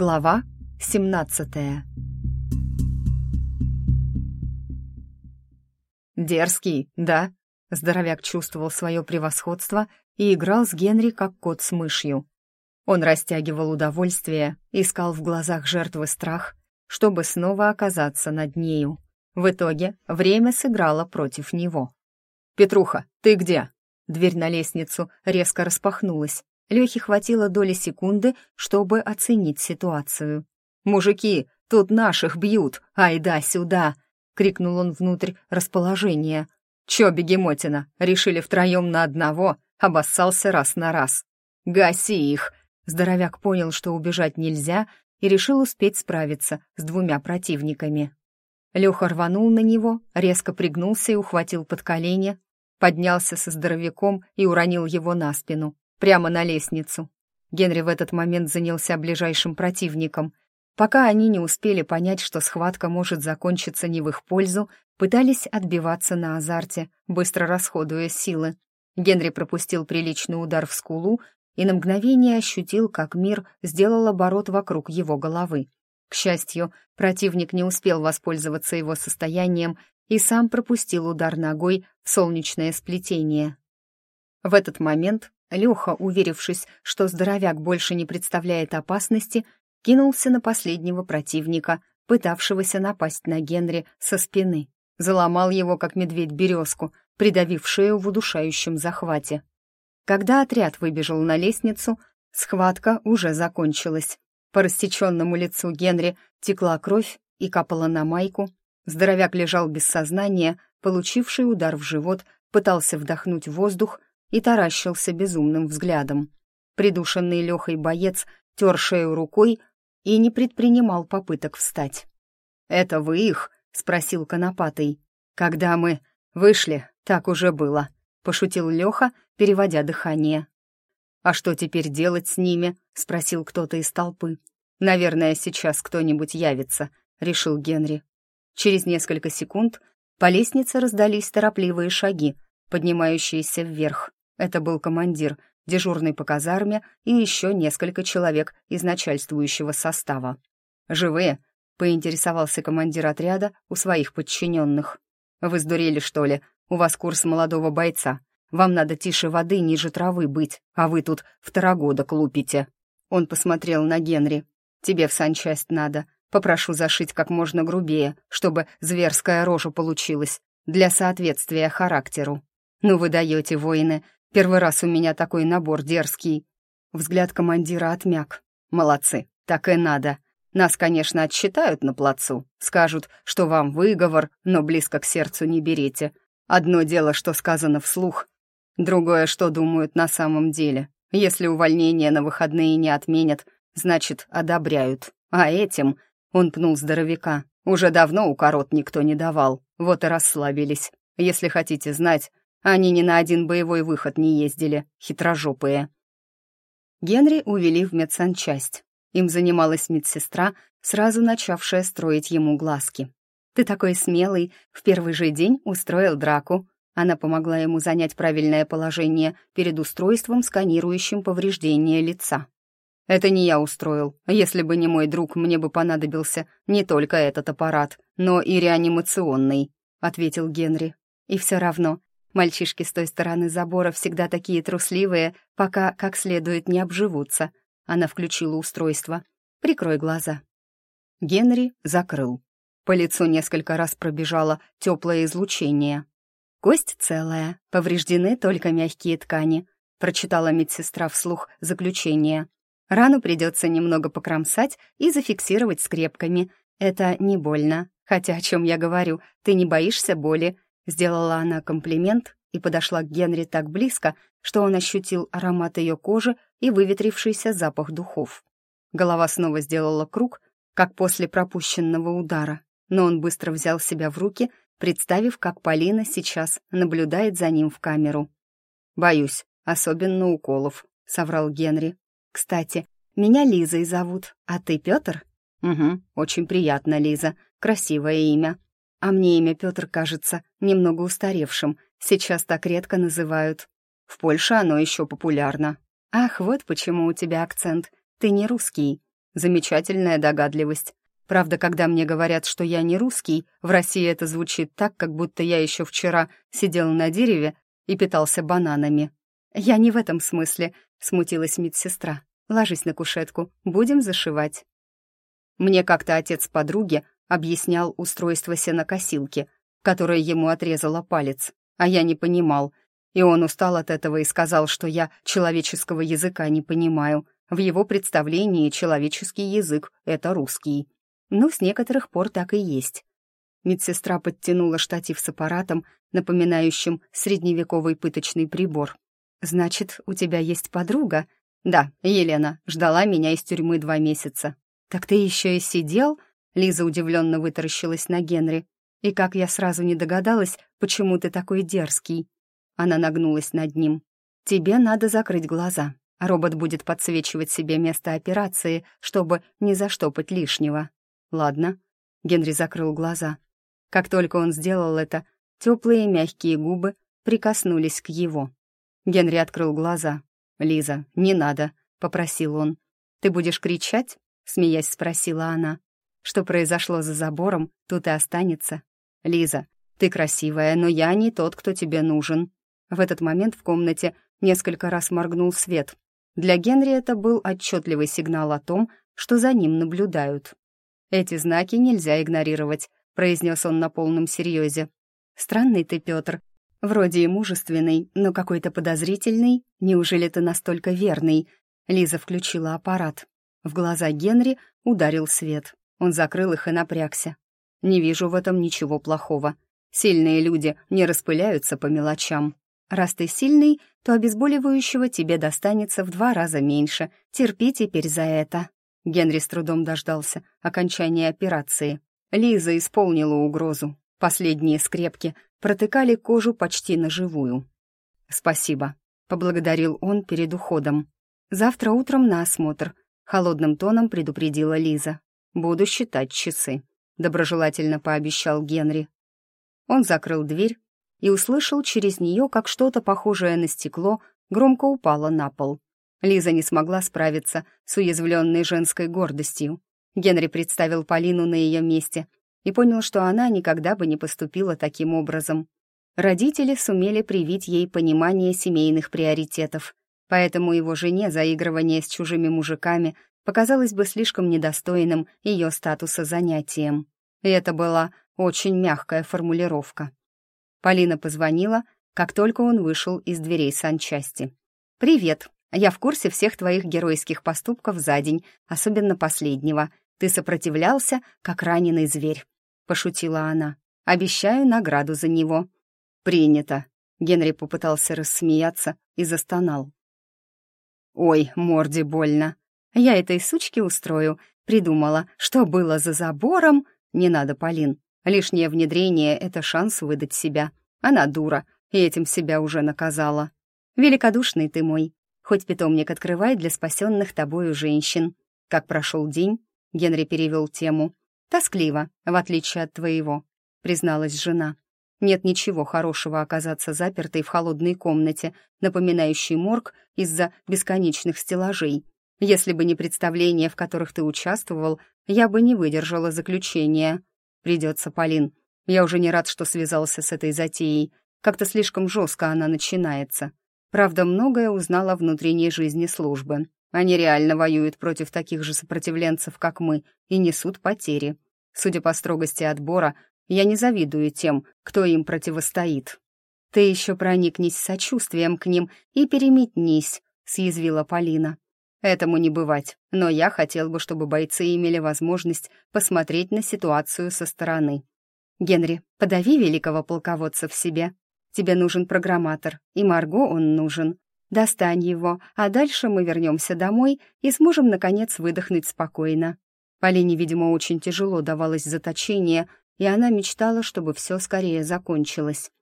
Глава 17 «Дерзкий, да?» Здоровяк чувствовал свое превосходство и играл с Генри как кот с мышью. Он растягивал удовольствие, искал в глазах жертвы страх, чтобы снова оказаться над нею. В итоге время сыграло против него. «Петруха, ты где?» Дверь на лестницу резко распахнулась. Лехе хватило доли секунды, чтобы оценить ситуацию. «Мужики, тут наших бьют! Айда сюда!» — крикнул он внутрь расположения. «Чё, бегемотина, решили втроем на одного?» — обоссался раз на раз. «Гаси их!» Здоровяк понял, что убежать нельзя, и решил успеть справиться с двумя противниками. Леха рванул на него, резко пригнулся и ухватил под колени, поднялся со здоровяком и уронил его на спину прямо на лестницу. Генри в этот момент занялся ближайшим противником. Пока они не успели понять, что схватка может закончиться не в их пользу, пытались отбиваться на азарте, быстро расходуя силы. Генри пропустил приличный удар в скулу и на мгновение ощутил, как мир сделал оборот вокруг его головы. К счастью, противник не успел воспользоваться его состоянием и сам пропустил удар ногой в солнечное сплетение. В этот момент Леха, уверившись, что здоровяк больше не представляет опасности, кинулся на последнего противника, пытавшегося напасть на Генри со спины. Заломал его, как медведь, березку, придавив шею в удушающем захвате. Когда отряд выбежал на лестницу, схватка уже закончилась. По растеченному лицу Генри текла кровь и капала на майку. Здоровяк лежал без сознания, получивший удар в живот, пытался вдохнуть воздух, и таращился безумным взглядом. Придушенный Лехой боец тер шею рукой и не предпринимал попыток встать. «Это вы их?» — спросил Конопатый. «Когда мы вышли, так уже было», — пошутил Леха, переводя дыхание. «А что теперь делать с ними?» — спросил кто-то из толпы. «Наверное, сейчас кто-нибудь явится», — решил Генри. Через несколько секунд по лестнице раздались торопливые шаги, поднимающиеся вверх. Это был командир, дежурный по казарме и еще несколько человек из начальствующего состава. «Живые?» — поинтересовался командир отряда у своих подчиненных. «Вы сдурели, что ли? У вас курс молодого бойца. Вам надо тише воды, ниже травы быть, а вы тут второгодок лупите». Он посмотрел на Генри. «Тебе в санчасть надо. Попрошу зашить как можно грубее, чтобы зверская рожа получилась, для соответствия характеру. Ну вы даете, воины, Первый раз у меня такой набор дерзкий». Взгляд командира отмяк. «Молодцы, так и надо. Нас, конечно, отсчитают на плацу. Скажут, что вам выговор, но близко к сердцу не берите. Одно дело, что сказано вслух, другое, что думают на самом деле. Если увольнение на выходные не отменят, значит, одобряют. А этим, он пнул здоровяка, уже давно укорот никто не давал, вот и расслабились. Если хотите знать, они ни на один боевой выход не ездили, хитрожопые. Генри увели в медсанчасть. Им занималась медсестра, сразу начавшая строить ему глазки. «Ты такой смелый, в первый же день устроил драку». Она помогла ему занять правильное положение перед устройством, сканирующим повреждения лица. «Это не я устроил. Если бы не мой друг, мне бы понадобился не только этот аппарат, но и реанимационный», — ответил Генри. «И все равно Мальчишки с той стороны забора всегда такие трусливые, пока как следует не обживутся. Она включила устройство. «Прикрой глаза». Генри закрыл. По лицу несколько раз пробежало теплое излучение. «Кость целая, повреждены только мягкие ткани», прочитала медсестра вслух заключение. «Рану придется немного покромсать и зафиксировать скрепками. Это не больно. Хотя о чем я говорю, ты не боишься боли, Сделала она комплимент и подошла к Генри так близко, что он ощутил аромат ее кожи и выветрившийся запах духов. Голова снова сделала круг, как после пропущенного удара, но он быстро взял себя в руки, представив, как Полина сейчас наблюдает за ним в камеру. «Боюсь, особенно уколов», — соврал Генри. «Кстати, меня Лизой зовут, а ты Петр?» «Угу, очень приятно, Лиза. Красивое имя», а мне имя Петр кажется немного устаревшим, сейчас так редко называют. В Польше оно еще популярно. Ах, вот почему у тебя акцент. Ты не русский. Замечательная догадливость. Правда, когда мне говорят, что я не русский, в России это звучит так, как будто я еще вчера сидел на дереве и питался бананами. «Я не в этом смысле», — смутилась медсестра. «Ложись на кушетку, будем зашивать». Мне как-то отец подруги объяснял устройство сенокосилки, которая ему отрезала палец, а я не понимал. И он устал от этого и сказал, что я человеческого языка не понимаю. В его представлении человеческий язык — это русский. Ну, с некоторых пор так и есть. Медсестра подтянула штатив с аппаратом, напоминающим средневековый пыточный прибор. «Значит, у тебя есть подруга?» «Да, Елена, ждала меня из тюрьмы два месяца». «Так ты еще и сидел?» Лиза удивленно вытаращилась на Генри. «И как я сразу не догадалась, почему ты такой дерзкий?» Она нагнулась над ним. «Тебе надо закрыть глаза. Робот будет подсвечивать себе место операции, чтобы не заштопать лишнего». «Ладно». Генри закрыл глаза. Как только он сделал это, теплые мягкие губы прикоснулись к его. Генри открыл глаза. «Лиза, не надо», — попросил он. «Ты будешь кричать?» — смеясь спросила она. «Что произошло за забором, тут и останется. Лиза, ты красивая, но я не тот, кто тебе нужен». В этот момент в комнате несколько раз моргнул свет. Для Генри это был отчетливый сигнал о том, что за ним наблюдают. «Эти знаки нельзя игнорировать», — произнес он на полном серьезе. «Странный ты, Петр. Вроде и мужественный, но какой-то подозрительный. Неужели ты настолько верный?» Лиза включила аппарат. В глаза Генри ударил свет. Он закрыл их и напрягся. «Не вижу в этом ничего плохого. Сильные люди не распыляются по мелочам. Раз ты сильный, то обезболивающего тебе достанется в два раза меньше. Терпи теперь за это». Генри с трудом дождался окончания операции. Лиза исполнила угрозу. Последние скрепки протыкали кожу почти наживую. «Спасибо», — поблагодарил он перед уходом. «Завтра утром на осмотр», — холодным тоном предупредила Лиза. «Буду считать часы», — доброжелательно пообещал Генри. Он закрыл дверь и услышал через нее, как что-то похожее на стекло громко упало на пол. Лиза не смогла справиться с уязвленной женской гордостью. Генри представил Полину на ее месте и понял, что она никогда бы не поступила таким образом. Родители сумели привить ей понимание семейных приоритетов, поэтому его жене заигрывание с чужими мужиками показалось бы слишком недостойным ее статуса занятием. И это была очень мягкая формулировка. Полина позвонила, как только он вышел из дверей санчасти. «Привет», я в курсе всех твоих геройских поступков за день, особенно последнего. Ты сопротивлялся, как раненый зверь», — пошутила она. «Обещаю награду за него». «Принято». Генри попытался рассмеяться и застонал. «Ой, морде больно. Я этой сучке устрою. Придумала, что было за забором. Не надо, Полин. Лишнее внедрение — это шанс выдать себя. Она дура, и этим себя уже наказала. Великодушный ты мой. Хоть питомник открывай для спасенных тобою женщин. Как прошел день, Генри перевел тему. Тоскливо, в отличие от твоего, призналась жена. Нет ничего хорошего оказаться запертой в холодной комнате, напоминающей морг из-за бесконечных стеллажей. Если бы не представления, в которых ты участвовал, я бы не выдержала заключения. Придется, Полин. Я уже не рад, что связался с этой затеей. Как-то слишком жестко она начинается. Правда, многое узнала о внутренней жизни службы. Они реально воюют против таких же сопротивленцев, как мы, и несут потери. Судя по строгости отбора, я не завидую тем, кто им противостоит. «Ты еще проникнись сочувствием к ним и переметнись», — съязвила Полина. «Этому не бывать, но я хотел бы, чтобы бойцы имели возможность посмотреть на ситуацию со стороны. Генри, подави великого полководца в себе Тебе нужен программатор, и Марго он нужен. Достань его, а дальше мы вернемся домой и сможем, наконец, выдохнуть спокойно». Полине, видимо, очень тяжело давалось заточение, и она мечтала, чтобы все скорее закончилось.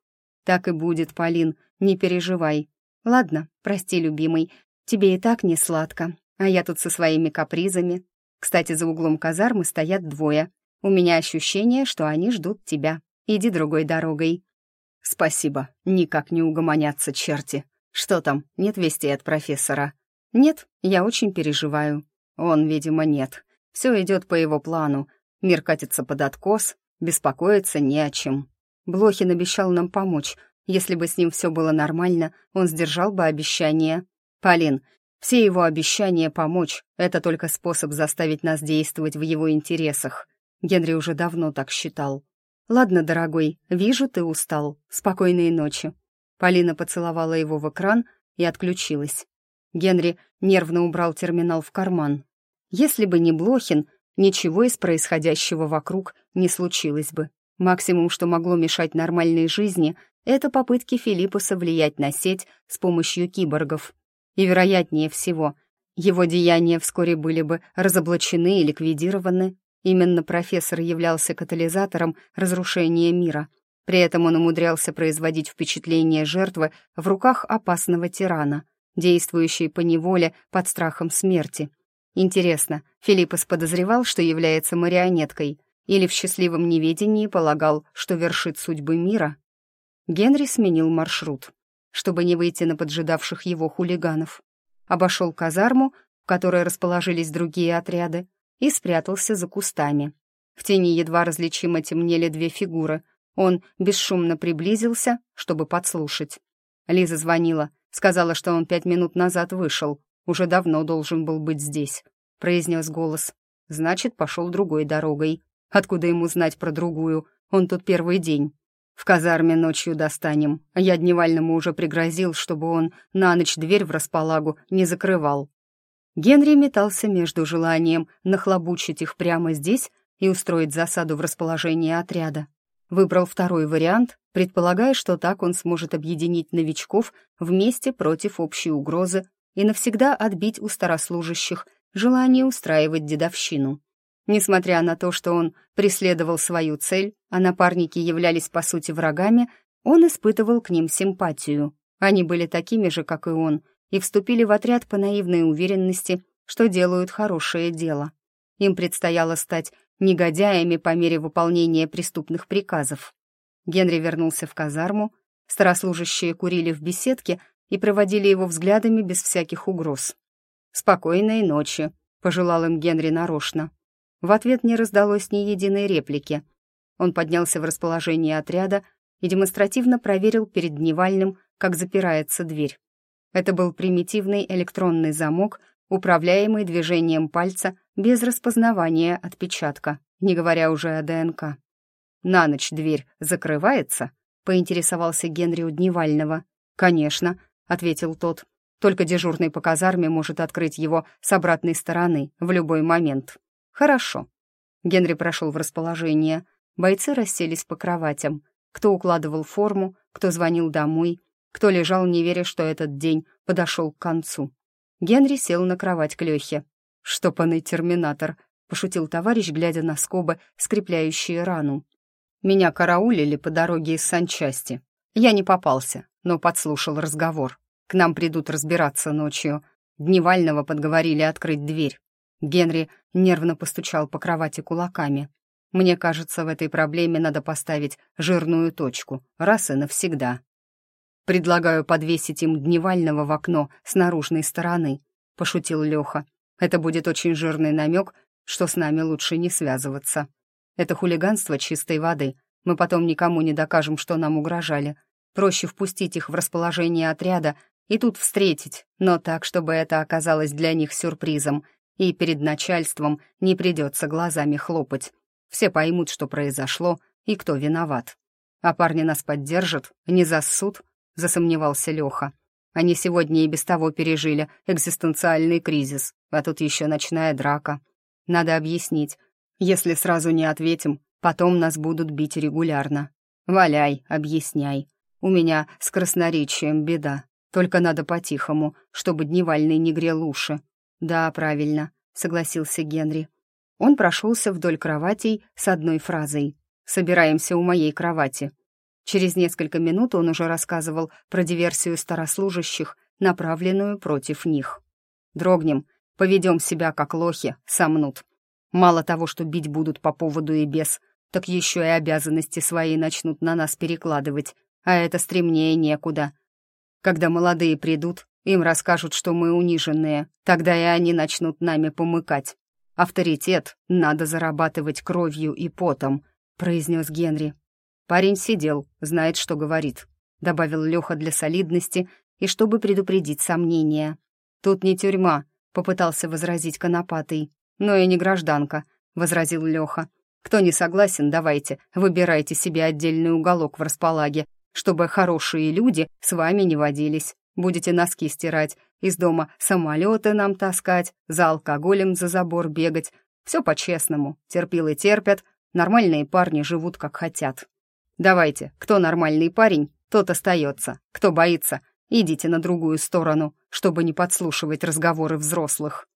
«Так и будет, Полин, не переживай. Ладно, прости, любимый, тебе и так не сладко, а я тут со своими капризами. Кстати, за углом казармы стоят двое. У меня ощущение, что они ждут тебя. Иди другой дорогой». «Спасибо. Никак не угомонятся черти. Что там, нет вести от профессора?» «Нет, я очень переживаю». Он, видимо, нет. Все идет по его плану. Мир катится под откос, беспокоиться не о чем. Блохин обещал нам помочь. Если бы с ним все было нормально, он сдержал бы обещание. Полин, все его обещания помочь — это только способ заставить нас действовать в его интересах. Генри уже давно так считал. «Ладно, дорогой, вижу, ты устал. Спокойной ночи». Полина поцеловала его в экран и отключилась. Генри нервно убрал терминал в карман. Если бы не Блохин, ничего из происходящего вокруг не случилось бы. Максимум, что могло мешать нормальной жизни, это попытки Филиппуса влиять на сеть с помощью киборгов. И, вероятнее всего, его деяния вскоре были бы разоблачены и ликвидированы. Именно профессор являлся катализатором разрушения мира. При этом он умудрялся производить впечатление жертвы в руках опасного тирана, действующей по неволе под страхом смерти. Интересно, Филиппос подозревал, что является марионеткой, или в счастливом неведении полагал, что вершит судьбы мира? Генри сменил маршрут, чтобы не выйти на поджидавших его хулиганов. Обошел казарму, в которой расположились другие отряды, и спрятался за кустами. В тени едва различимо темнели две фигуры. Он бесшумно приблизился, чтобы подслушать. Лиза звонила, сказала, что он пять минут назад вышел, уже давно должен был быть здесь», — произнес голос. «Значит, пошел другой дорогой. Откуда ему знать про другую? Он тут первый день. В казарме ночью достанем. Я Дневальному уже пригрозил, чтобы он на ночь дверь в располагу не закрывал». Генри метался между желанием нахлобучить их прямо здесь и устроить засаду в расположении отряда. Выбрал второй вариант, предполагая, что так он сможет объединить новичков вместе против общей угрозы и навсегда отбить у старослужащих желание устраивать дедовщину. Несмотря на то, что он преследовал свою цель, а напарники являлись по сути врагами, он испытывал к ним симпатию. Они были такими же, как и он, и вступили в отряд по наивной уверенности, что делают хорошее дело. Им предстояло стать негодяями по мере выполнения преступных приказов. Генри вернулся в казарму, старослужащие курили в беседке, и проводили его взглядами без всяких угроз. «Спокойной ночи», — пожелал им Генри нарочно. В ответ не раздалось ни единой реплики. Он поднялся в расположение отряда и демонстративно проверил перед Дневальным, как запирается дверь. Это был примитивный электронный замок, управляемый движением пальца без распознавания отпечатка, не говоря уже о ДНК. «На ночь дверь закрывается?» — поинтересовался Генри у Дневального. «Конечно», — ответил тот. «Только дежурный по казарме может открыть его с обратной стороны в любой момент». «Хорошо». Генри прошел в расположение. Бойцы расселись по кроватям. Кто укладывал форму, кто звонил домой, кто лежал, не веря, что этот день подошел к концу. Генри сел на кровать к Лехе. «Штопанный терминатор», — пошутил товарищ, глядя на скобы, скрепляющие рану. «Меня караулили по дороге из санчасти. Я не попался, но подслушал разговор. К нам придут разбираться ночью. Дневального подговорили открыть дверь. Генри нервно постучал по кровати кулаками. «Мне кажется, в этой проблеме надо поставить жирную точку, раз и навсегда. Предлагаю подвесить им Дневального в окно с наружной стороны», — пошутил Леха. «Это будет очень жирный намек, что с нами лучше не связываться. Это хулиганство чистой воды. Мы потом никому не докажем, что нам угрожали. Проще впустить их в расположение отряда и тут встретить, но так, чтобы это оказалось для них сюрпризом, и перед начальством не придется глазами хлопать. Все поймут, что произошло и кто виноват. А парни нас поддержат, не зассут, засомневался Леха. Они сегодня и без того пережили экзистенциальный кризис, а тут еще ночная драка. Надо объяснить. Если сразу не ответим, потом нас будут бить регулярно. Валяй, объясняй. У меня с красноречием беда. Только надо по-тихому, чтобы дневальный не грел уши. Да, правильно, согласился Генри. Он прошелся вдоль кроватей с одной фразой. «Собираемся у моей кровати». Через несколько минут он уже рассказывал про диверсию старослужащих, направленную против них. «Дрогнем, поведем себя как лохи, сомнут. Мало того, что бить будут по поводу и без, так еще и обязанности свои начнут на нас перекладывать а это стремнее некуда. Когда молодые придут, Им расскажут, что мы униженные, тогда и они начнут нами помыкать. Авторитет надо зарабатывать кровью и потом», — произнес Генри. Парень сидел, знает, что говорит, — добавил Леха для солидности и чтобы предупредить сомнения. «Тут не тюрьма», — попытался возразить Конопатый. «Но и не гражданка», — возразил Леха. «Кто не согласен, давайте, выбирайте себе отдельный уголок в располаге, чтобы хорошие люди с вами не водились. Будете носки стирать, из дома самолеты нам таскать, за алкоголем за забор бегать. Все по-честному, терпилы терпят, нормальные парни живут как хотят. Давайте, кто нормальный парень, тот остается. Кто боится, идите на другую сторону, чтобы не подслушивать разговоры взрослых».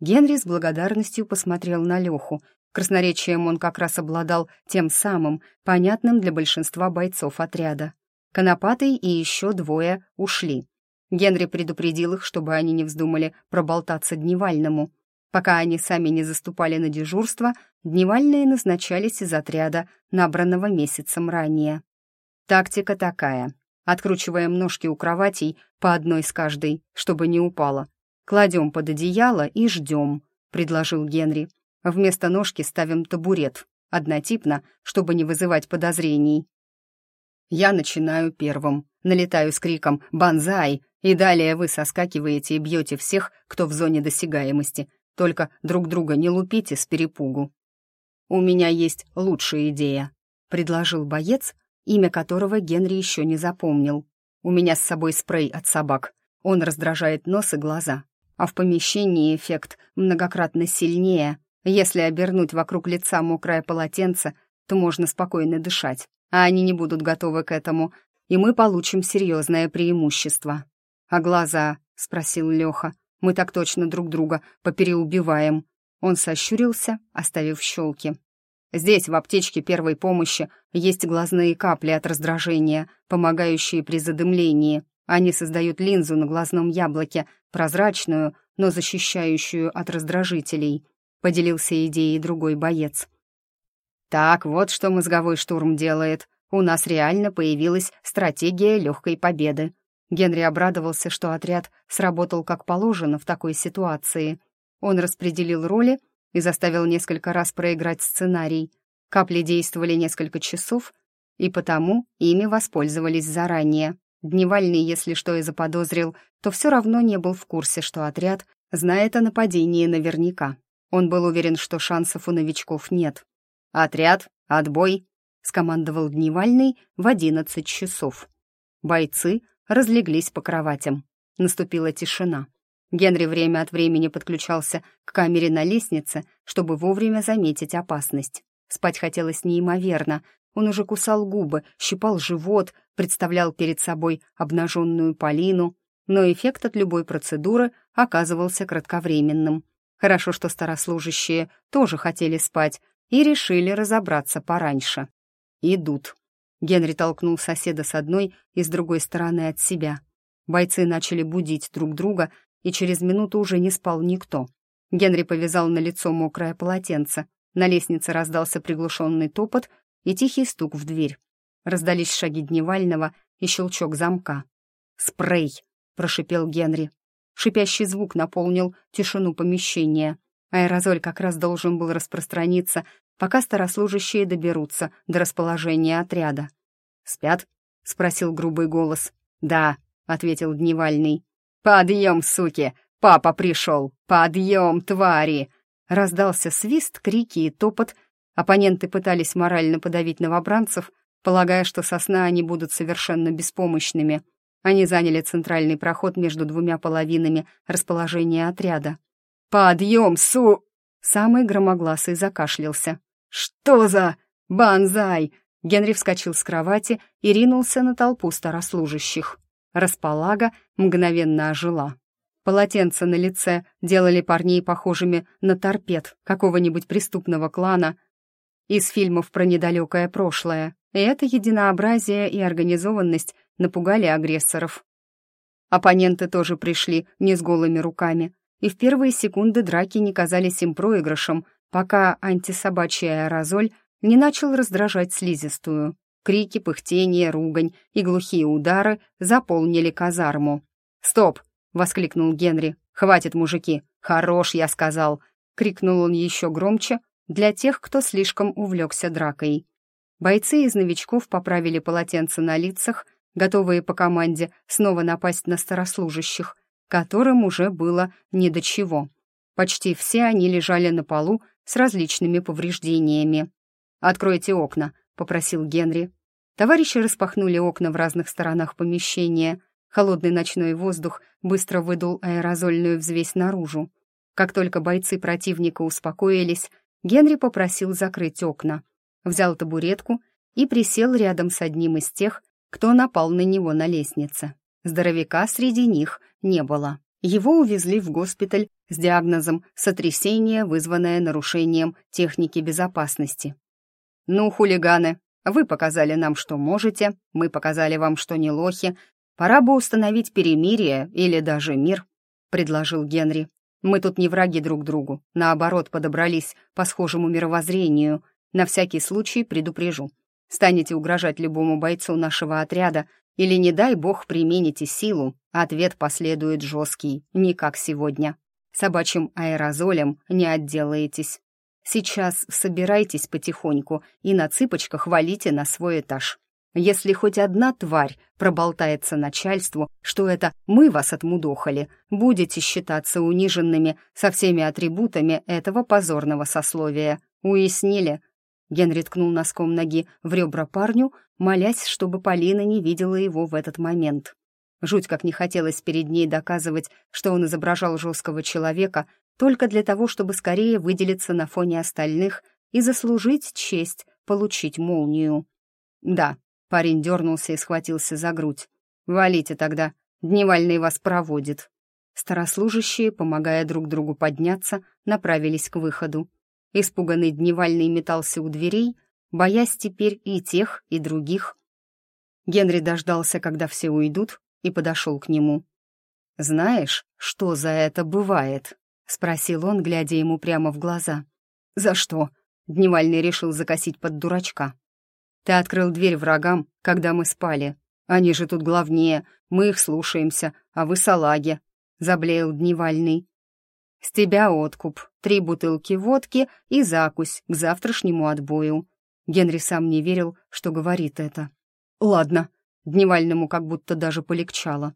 Генри с благодарностью посмотрел на Леху. Красноречием он как раз обладал тем самым, понятным для большинства бойцов отряда. Конопатый и еще двое ушли. Генри предупредил их, чтобы они не вздумали проболтаться дневальному. Пока они сами не заступали на дежурство, дневальные назначались из отряда, набранного месяцем ранее. Тактика такая. Откручиваем ножки у кроватей по одной с каждой, чтобы не упала. Кладем под одеяло и ждем, предложил Генри. Вместо ножки ставим табурет, однотипно, чтобы не вызывать подозрений. Я начинаю первым, налетаю с криком «Бонзай!» И далее вы соскакиваете и бьете всех, кто в зоне досягаемости. Только друг друга не лупите с перепугу. «У меня есть лучшая идея», — предложил боец, имя которого Генри еще не запомнил. «У меня с собой спрей от собак. Он раздражает нос и глаза. А в помещении эффект многократно сильнее. Если обернуть вокруг лица мокрое полотенце, то можно спокойно дышать а они не будут готовы к этому, и мы получим серьезное преимущество. «А глаза?» — спросил Леха. «Мы так точно друг друга попереубиваем». Он сощурился, оставив щелки. «Здесь, в аптечке первой помощи, есть глазные капли от раздражения, помогающие при задымлении. Они создают линзу на глазном яблоке, прозрачную, но защищающую от раздражителей», — поделился идеей другой боец. Так, вот что мозговой штурм делает. У нас реально появилась стратегия легкой победы. Генри обрадовался, что отряд сработал как положено в такой ситуации. Он распределил роли и заставил несколько раз проиграть сценарий. Капли действовали несколько часов, и потому ими воспользовались заранее. Дневальный, если что и заподозрил, то все равно не был в курсе, что отряд знает о нападении наверняка. Он был уверен, что шансов у новичков нет. «Отряд, отбой!» — скомандовал Дневальный в одиннадцать часов. Бойцы разлеглись по кроватям. Наступила тишина. Генри время от времени подключался к камере на лестнице, чтобы вовремя заметить опасность. Спать хотелось неимоверно. Он уже кусал губы, щипал живот, представлял перед собой обнаженную Полину, но эффект от любой процедуры оказывался кратковременным. Хорошо, что старослужащие тоже хотели спать, и решили разобраться пораньше. «Идут». Генри толкнул соседа с одной и с другой стороны от себя. Бойцы начали будить друг друга, и через минуту уже не спал никто. Генри повязал на лицо мокрое полотенце. На лестнице раздался приглушенный топот и тихий стук в дверь. Раздались шаги Дневального и щелчок замка. «Спрей!» — прошипел Генри. Шипящий звук наполнил тишину помещения. Аэрозоль как раз должен был распространиться, пока старослужащие доберутся до расположения отряда. «Спят?» — спросил грубый голос. «Да», — ответил Дневальный. «Подъем, суки! Папа пришел! Подъем, твари!» Раздался свист, крики и топот. Оппоненты пытались морально подавить новобранцев, полагая, что со сна они будут совершенно беспомощными. Они заняли центральный проход между двумя половинами расположения отряда. «Подъем, су...» Самый громогласый закашлялся. «Что за... банзай?» Генри вскочил с кровати и ринулся на толпу старослужащих. Располага мгновенно ожила. Полотенца на лице делали парней похожими на торпед какого-нибудь преступного клана из фильмов про недалекое прошлое. И это единообразие и организованность напугали агрессоров. Оппоненты тоже пришли не с голыми руками, и в первые секунды драки не казались им проигрышем, пока антисобачий аэрозоль не начал раздражать слизистую. Крики, пыхтение, ругань и глухие удары заполнили казарму. «Стоп!» — воскликнул Генри. «Хватит, мужики! Хорош, я сказал!» — крикнул он еще громче для тех, кто слишком увлекся дракой. Бойцы из новичков поправили полотенца на лицах, готовые по команде снова напасть на старослужащих, которым уже было не до чего. Почти все они лежали на полу с различными повреждениями. «Откройте окна», — попросил Генри. Товарищи распахнули окна в разных сторонах помещения. Холодный ночной воздух быстро выдул аэрозольную взвесь наружу. Как только бойцы противника успокоились, Генри попросил закрыть окна, взял табуретку и присел рядом с одним из тех, кто напал на него на лестнице. Здоровяка среди них не было. Его увезли в госпиталь с диагнозом «сотрясение, вызванное нарушением техники безопасности». «Ну, хулиганы, вы показали нам, что можете, мы показали вам, что не лохи. Пора бы установить перемирие или даже мир», — предложил Генри. «Мы тут не враги друг другу, наоборот, подобрались по схожему мировоззрению. На всякий случай предупрежу. Станете угрожать любому бойцу нашего отряда или, не дай бог, примените силу, ответ последует жесткий, не как сегодня. Собачьим аэрозолем не отделаетесь. Сейчас собирайтесь потихоньку и на цыпочках валите на свой этаж. Если хоть одна тварь проболтается начальству, что это мы вас отмудохали, будете считаться униженными со всеми атрибутами этого позорного сословия. Уяснили? Генри ткнул носком ноги в ребра парню, молясь, чтобы Полина не видела его в этот момент. Жуть как не хотелось перед ней доказывать, что он изображал жесткого человека только для того, чтобы скорее выделиться на фоне остальных и заслужить честь получить молнию. «Да», — парень дернулся и схватился за грудь. «Валите тогда, дневальный вас проводит». Старослужащие, помогая друг другу подняться, направились к выходу. Испуганный Дневальный метался у дверей, боясь теперь и тех, и других. Генри дождался, когда все уйдут, и подошел к нему. «Знаешь, что за это бывает?» — спросил он, глядя ему прямо в глаза. «За что?» — Дневальный решил закосить под дурачка. «Ты открыл дверь врагам, когда мы спали. Они же тут главнее, мы их слушаемся, а вы салаги», — заблеял Дневальный. «С тебя откуп, три бутылки водки и закусь к завтрашнему отбою». Генри сам не верил, что говорит это. «Ладно», Дневальному как будто даже полегчало.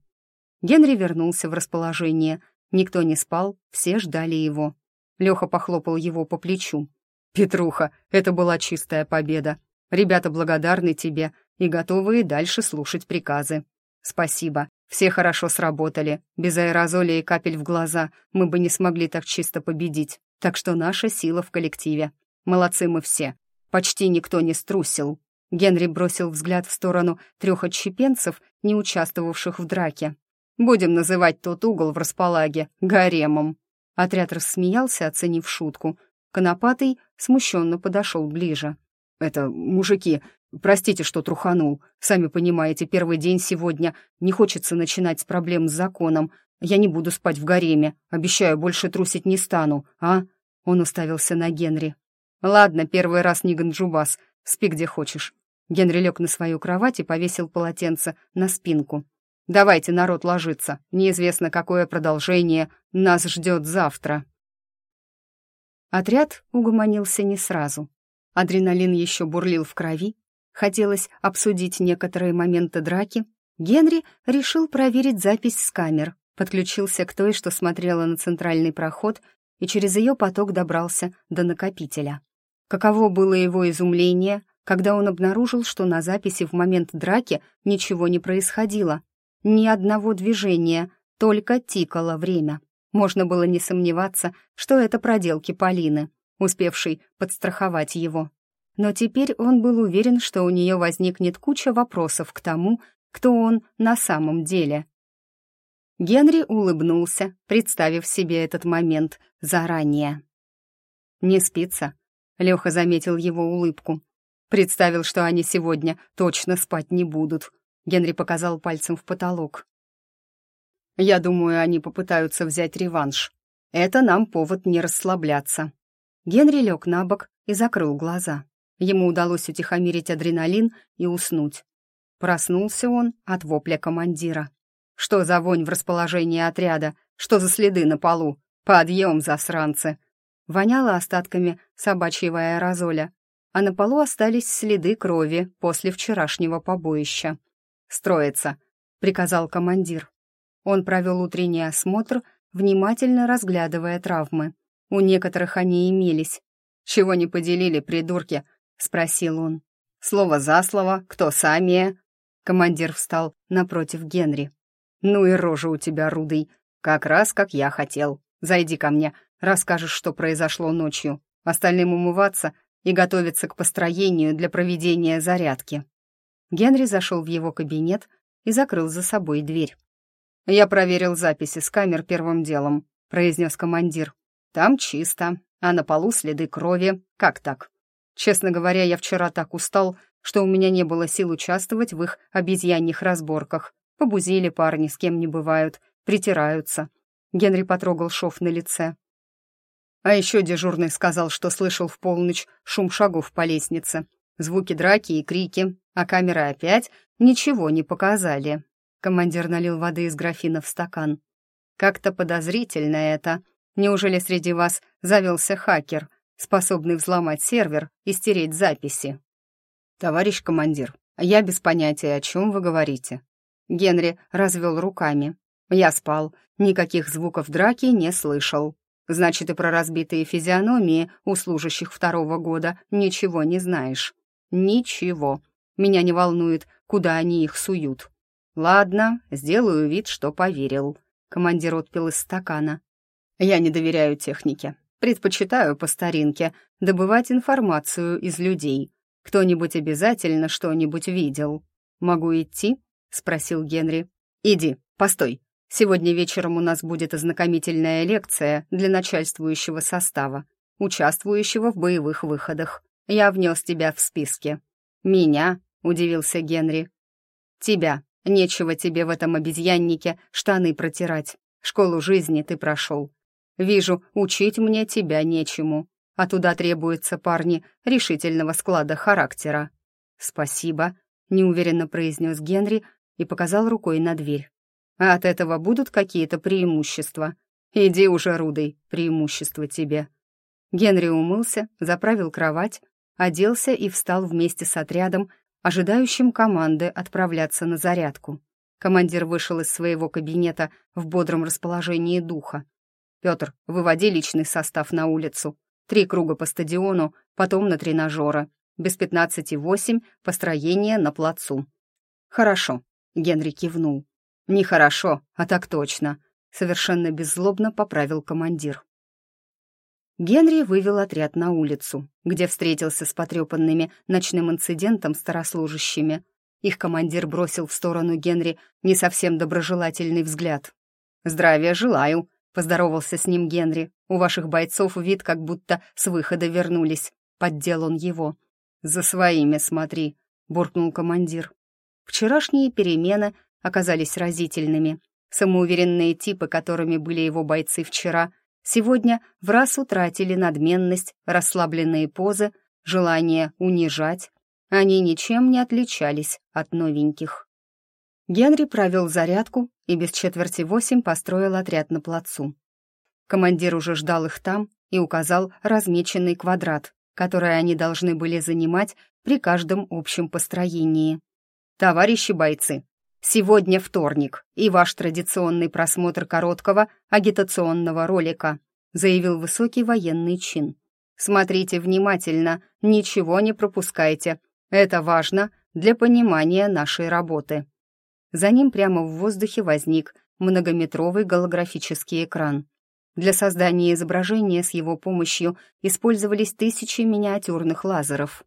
Генри вернулся в расположение. Никто не спал, все ждали его. Леха похлопал его по плечу. «Петруха, это была чистая победа. Ребята благодарны тебе и готовы и дальше слушать приказы. Спасибо. Все хорошо сработали. Без аэрозоля и капель в глаза мы бы не смогли так чисто победить. Так что наша сила в коллективе. Молодцы мы все. Почти никто не струсил. Генри бросил взгляд в сторону трех отщепенцев, не участвовавших в драке. «Будем называть тот угол в располаге гаремом». Отряд рассмеялся, оценив шутку. Конопатый смущенно подошел ближе. «Это, мужики, Простите, что труханул. Сами понимаете, первый день сегодня. Не хочется начинать с проблем с законом. Я не буду спать в гареме. Обещаю, больше трусить не стану, а?» Он уставился на Генри. «Ладно, первый раз не Ганджубас. Спи где хочешь». Генри лег на свою кровать и повесил полотенце на спинку. «Давайте, народ, ложиться. Неизвестно, какое продолжение нас ждет завтра». Отряд угомонился не сразу. Адреналин еще бурлил в крови, хотелось обсудить некоторые моменты драки, Генри решил проверить запись с камер, подключился к той, что смотрела на центральный проход, и через ее поток добрался до накопителя. Каково было его изумление, когда он обнаружил, что на записи в момент драки ничего не происходило. Ни одного движения, только тикало время. Можно было не сомневаться, что это проделки Полины, успевшей подстраховать его но теперь он был уверен, что у нее возникнет куча вопросов к тому, кто он на самом деле. Генри улыбнулся, представив себе этот момент заранее. «Не спится?» — Леха заметил его улыбку. Представил, что они сегодня точно спать не будут. Генри показал пальцем в потолок. «Я думаю, они попытаются взять реванш. Это нам повод не расслабляться». Генри лег на бок и закрыл глаза. Ему удалось утихомирить адреналин и уснуть. Проснулся он от вопля командира. Что за вонь в расположении отряда? Что за следы на полу? Подъем, засранцы!» Воняло остатками собачьего аэрозоля, а на полу остались следы крови после вчерашнего побоища. «Строится», — приказал командир. Он провел утренний осмотр, внимательно разглядывая травмы. У некоторых они имелись. «Чего не поделили, придурки?» — спросил он. «Слово за слово, кто сами?» Командир встал напротив Генри. «Ну и рожа у тебя, Рудый, как раз как я хотел. Зайди ко мне, расскажешь, что произошло ночью. Остальным умываться и готовиться к построению для проведения зарядки». Генри зашел в его кабинет и закрыл за собой дверь. «Я проверил записи с камер первым делом», — произнес командир. «Там чисто, а на полу следы крови. Как так? Честно говоря, я вчера так устал, что у меня не было сил участвовать в их обезьяньих разборках. Побузили парни, с кем не бывают, притираются. Генри потрогал шов на лице. А еще дежурный сказал, что слышал в полночь шум шагов по лестнице, звуки драки и крики, а камеры опять ничего не показали. Командир налил воды из графина в стакан. «Как-то подозрительно это. Неужели среди вас завелся хакер, способный взломать сервер и стереть записи?» «Товарищ командир, я без понятия, о чем вы говорите». Генри развел руками. «Я спал, никаких звуков драки не слышал. Значит, и про разбитые физиономии у служащих второго года ничего не знаешь. Ничего. Меня не волнует, куда они их суют. Ладно, сделаю вид, что поверил». Командир отпил из стакана. «Я не доверяю технике. Предпочитаю по старинке добывать информацию из людей. Кто-нибудь обязательно что-нибудь видел. Могу идти?» — спросил Генри. «Иди, постой. Сегодня вечером у нас будет ознакомительная лекция для начальствующего состава, участвующего в боевых выходах. Я внес тебя в списке». «Меня?» — удивился Генри. «Тебя. Нечего тебе в этом обезьяннике штаны протирать. Школу жизни ты прошел. Вижу, учить мне тебя нечему а туда требуются парни решительного склада характера». «Спасибо», — неуверенно произнес Генри и показал рукой на дверь. «А от этого будут какие-то преимущества? Иди уже, Рудой, преимущества тебе». Генри умылся, заправил кровать, оделся и встал вместе с отрядом, ожидающим команды отправляться на зарядку. Командир вышел из своего кабинета в бодром расположении духа. «Петр, выводи личный состав на улицу», Три круга по стадиону, потом на тренажера. Без пятнадцати восемь построение на плацу. «Хорошо», — Генри кивнул. «Нехорошо, а так точно», — совершенно беззлобно поправил командир. Генри вывел отряд на улицу, где встретился с потрепанными ночным инцидентом старослужащими. Их командир бросил в сторону Генри не совсем доброжелательный взгляд. «Здравия желаю», Поздоровался с ним Генри. «У ваших бойцов вид, как будто с выхода вернулись». Поддел он его. «За своими смотри», — буркнул командир. Вчерашние перемены оказались разительными. Самоуверенные типы, которыми были его бойцы вчера, сегодня в раз утратили надменность, расслабленные позы, желание унижать. Они ничем не отличались от новеньких. Генри провел зарядку и без четверти восемь построил отряд на плацу. Командир уже ждал их там и указал размеченный квадрат, который они должны были занимать при каждом общем построении. «Товарищи бойцы, сегодня вторник, и ваш традиционный просмотр короткого агитационного ролика», заявил высокий военный чин. «Смотрите внимательно, ничего не пропускайте. Это важно для понимания нашей работы». За ним прямо в воздухе возник многометровый голографический экран. Для создания изображения с его помощью использовались тысячи миниатюрных лазеров.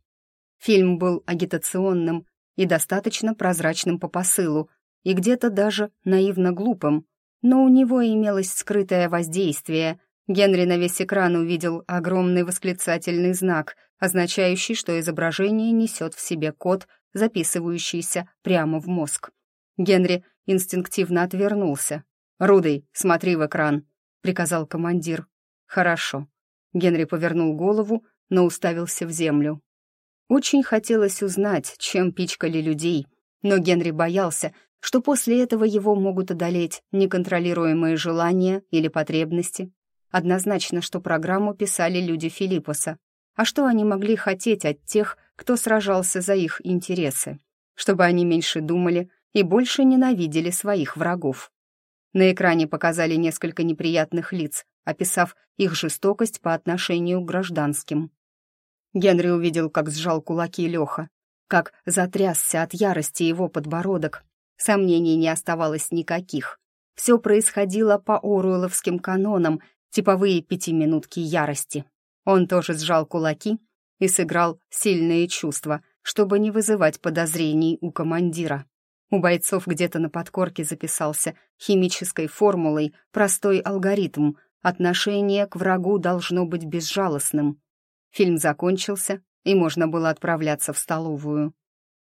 Фильм был агитационным и достаточно прозрачным по посылу, и где-то даже наивно глупым, но у него имелось скрытое воздействие. Генри на весь экран увидел огромный восклицательный знак, означающий, что изображение несет в себе код, записывающийся прямо в мозг. Генри инстинктивно отвернулся. «Рудый, смотри в экран», — приказал командир. «Хорошо». Генри повернул голову, но уставился в землю. Очень хотелось узнать, чем пичкали людей, но Генри боялся, что после этого его могут одолеть неконтролируемые желания или потребности. Однозначно, что программу писали люди Филиппоса. А что они могли хотеть от тех, кто сражался за их интересы? Чтобы они меньше думали и больше ненавидели своих врагов. На экране показали несколько неприятных лиц, описав их жестокость по отношению к гражданским. Генри увидел, как сжал кулаки Леха, как затрясся от ярости его подбородок. Сомнений не оставалось никаких. Все происходило по оруэлловским канонам, типовые пятиминутки ярости. Он тоже сжал кулаки и сыграл сильные чувства, чтобы не вызывать подозрений у командира. У бойцов где-то на подкорке записался химической формулой простой алгоритм «Отношение к врагу должно быть безжалостным». Фильм закончился, и можно было отправляться в столовую.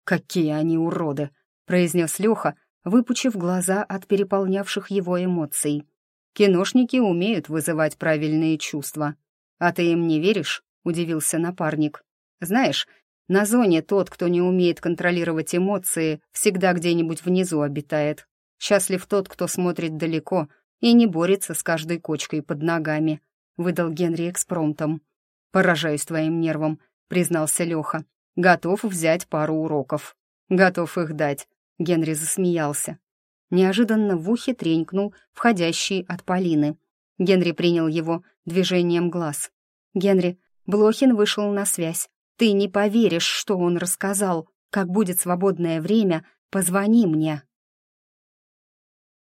«Какие они уроды!» — произнес Леха, выпучив глаза от переполнявших его эмоций. «Киношники умеют вызывать правильные чувства. А ты им не веришь?» — удивился напарник. «Знаешь, на зоне тот, кто не умеет контролировать эмоции, всегда где-нибудь внизу обитает. Счастлив тот, кто смотрит далеко и не борется с каждой кочкой под ногами», — выдал Генри экспромтом. «Поражаюсь твоим нервам», — признался Леха. «Готов взять пару уроков». «Готов их дать», — Генри засмеялся. Неожиданно в ухе тренькнул входящий от Полины. Генри принял его движением глаз. «Генри, Блохин вышел на связь. Ты не поверишь, что он рассказал. Как будет свободное время, позвони мне».